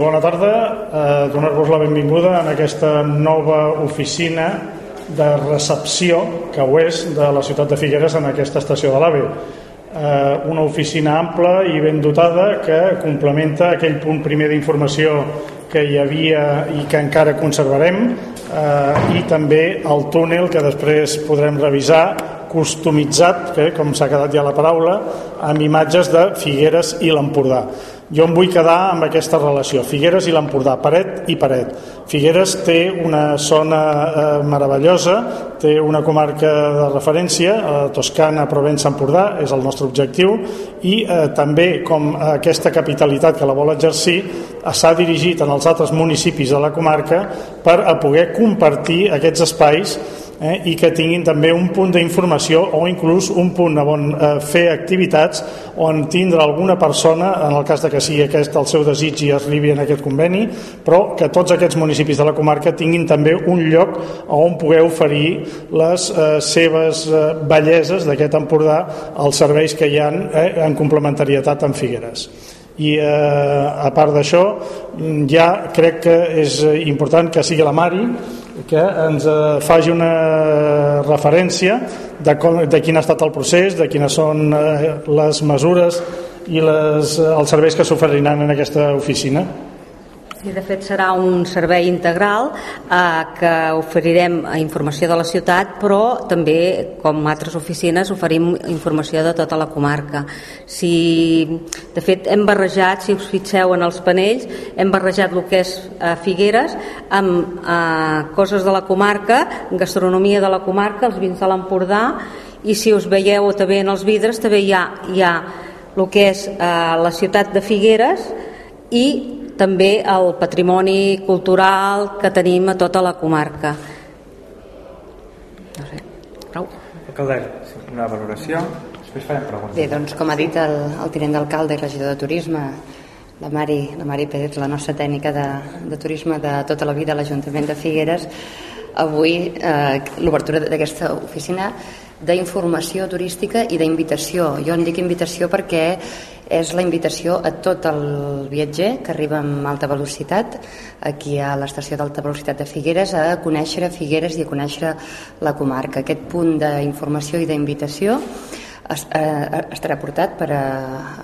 Bona tarda, eh, donar-vos la benvinguda en aquesta nova oficina de recepció, que ho és, de la ciutat de Figueres en aquesta estació de l'AVE. Eh, una oficina ampla i ben dotada que complementa aquell punt primer d'informació que hi havia i que encara conservarem eh, i també el túnel que després podrem revisar customitzat, que com s'ha quedat ja la paraula, amb imatges de Figueres i l'Empordà. Jo em vull quedar amb aquesta relació, Figueres i l'Empordà, paret i paret. Figueres té una zona eh, meravellosa, té una comarca de referència, eh, Toscana, Provença, Empordà, és el nostre objectiu, i eh, també com aquesta capitalitat que la vol exercir s'ha dirigit en els altres municipis de la comarca per a poder compartir aquests espais eh, i que tinguin també un punt d'informació o inclús un punt on eh, fer activitats on tindre alguna persona, en el cas de que sigui aquest el seu desig i arribi en aquest conveni, però que tots aquests municipis de la comarca tinguin també un lloc on poder oferir les eh, seves eh, belleses d'aquest Empordà als serveis que hi ha eh, en complementarietat amb Figueres. I eh, a part d'això ja crec que és important que sigui la Mari que ens eh, faci una referència de, com, de quin ha estat el procés, de quines són eh, les mesures i les, els serveis que s'oferiran en aquesta oficina. Sí, de fet serà un servei integral eh, que oferirem informació de la ciutat però també com altres oficines oferim informació de tota la comarca. Si, de fet hem barrejat, si us fixeu en els panells hem barrejat el que és eh, Figueres amb eh, coses de la comarca gastronomia de la comarca, els vins de l'Empordà i si us veieu també en els vidres també hi ha, hi ha el que és eh, la ciutat de Figueres i també el patrimoni cultural que tenim a tota la comarca. No sé, prou? Una valoració, després farem preguntes. Bé, doncs com ha dit el, el tinent d'alcalde i regidor de turisme, la Mari, la Mari Pérez, la nostra tècnica de, de turisme de tota la vida a l'Ajuntament de Figueres, avui eh, l'obertura d'aquesta oficina d'informació turística i d'invitació. Jo en dic invitació perquè és la invitació a tot el viatger que arriba amb alta velocitat aquí a l'estació d'alta velocitat de Figueres a conèixer Figueres i a conèixer la comarca. Aquest punt d'informació i d'invitació eh, estarà portat per, a,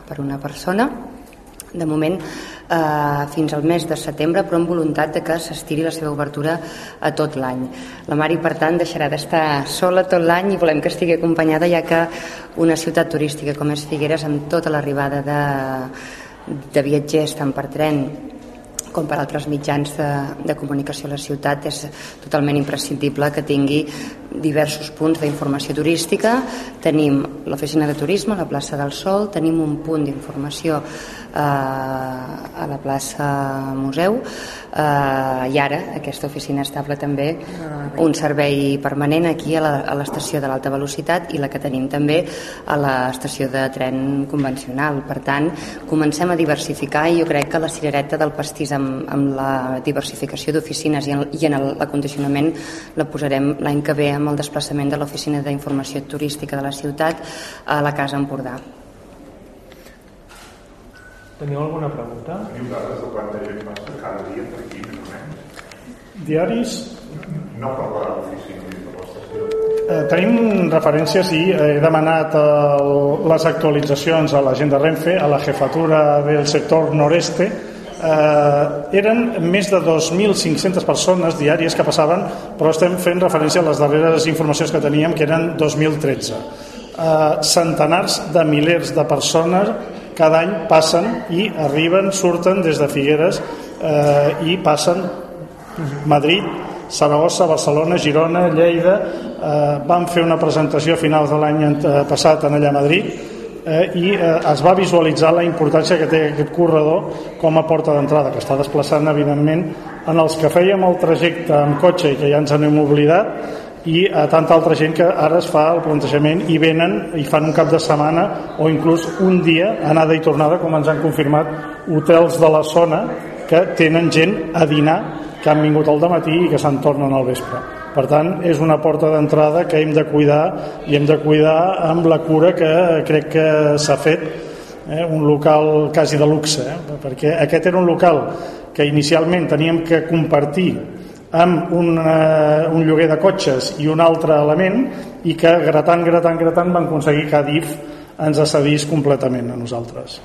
per una persona de moment eh, fins al mes de setembre però amb voluntat de que s'estiri la seva obertura a tot l'any. La Mari per tant deixarà d'estar sola tot l'any i volem que estigui acompanyada ja que una ciutat turística com és Figueres amb tota l'arribada de, de viatgers tant per tren com per altres mitjans de, de comunicació a la ciutat és totalment imprescindible que tingui diversos punts d'informació turística. Tenim l'oficina de turisme la plaça del Sol tenim un punt d'informació a la plaça Museu. Eh, i ara aquesta oficina estable també un servei permanent aquí a l'estació de l'alta velocitat i la que tenim també a l'estació de tren convencional. Per tant comencem a diversificar i jo crec que la cirereta del pastís amb, amb la diversificació d'oficines i, en, i en l'acondicionament la posarem l'any que ve amb el desplaçament de l'oficina d'informació turística de la ciutat a la Casa Empordà Teniu alguna pregunta? Teniu dades de quanta gent passa cada dia per aquí, més o menys? Diaris? No per l'oficina per l'estació. Eh, tenim referències i he demanat el, les actualitzacions a la gent de Renfe, a la jefatura del sector noreste, eh, eren més de 2.500 persones diàries que passaven, però estem fent referència a les darreres informacions que teníem, que eren 2013. Eh, centenars de milers de persones cada any passen i arriben, surten des de Figueres eh, i passen Madrid, Saragossa, Barcelona, Girona, Lleida eh, van fer una presentació a finals de l'any eh, passat en allà a Madrid eh, i eh, es va visualitzar la importància que té aquest corredor com a porta d'entrada, que està desplaçant evidentment en els que fèiem el trajecte amb cotxe i que ja ens n'hem oblidat i a tanta altra gent que ara es fa el plantejament i venen i fan un cap de setmana o inclús un dia anada i tornada com ens han confirmat hotels de la zona que tenen gent a dinar que han vingut al matí i que se'n tornen al vespre per tant és una porta d'entrada que hem de cuidar i hem de cuidar amb la cura que crec que s'ha fet eh, un local quasi de luxe eh? perquè aquest era un local que inicialment teníem que compartir amb un, eh, un lloguer de cotxes i un altre element i que gratant, gratant, gratant van aconseguir que Adif ens cedís completament a nosaltres.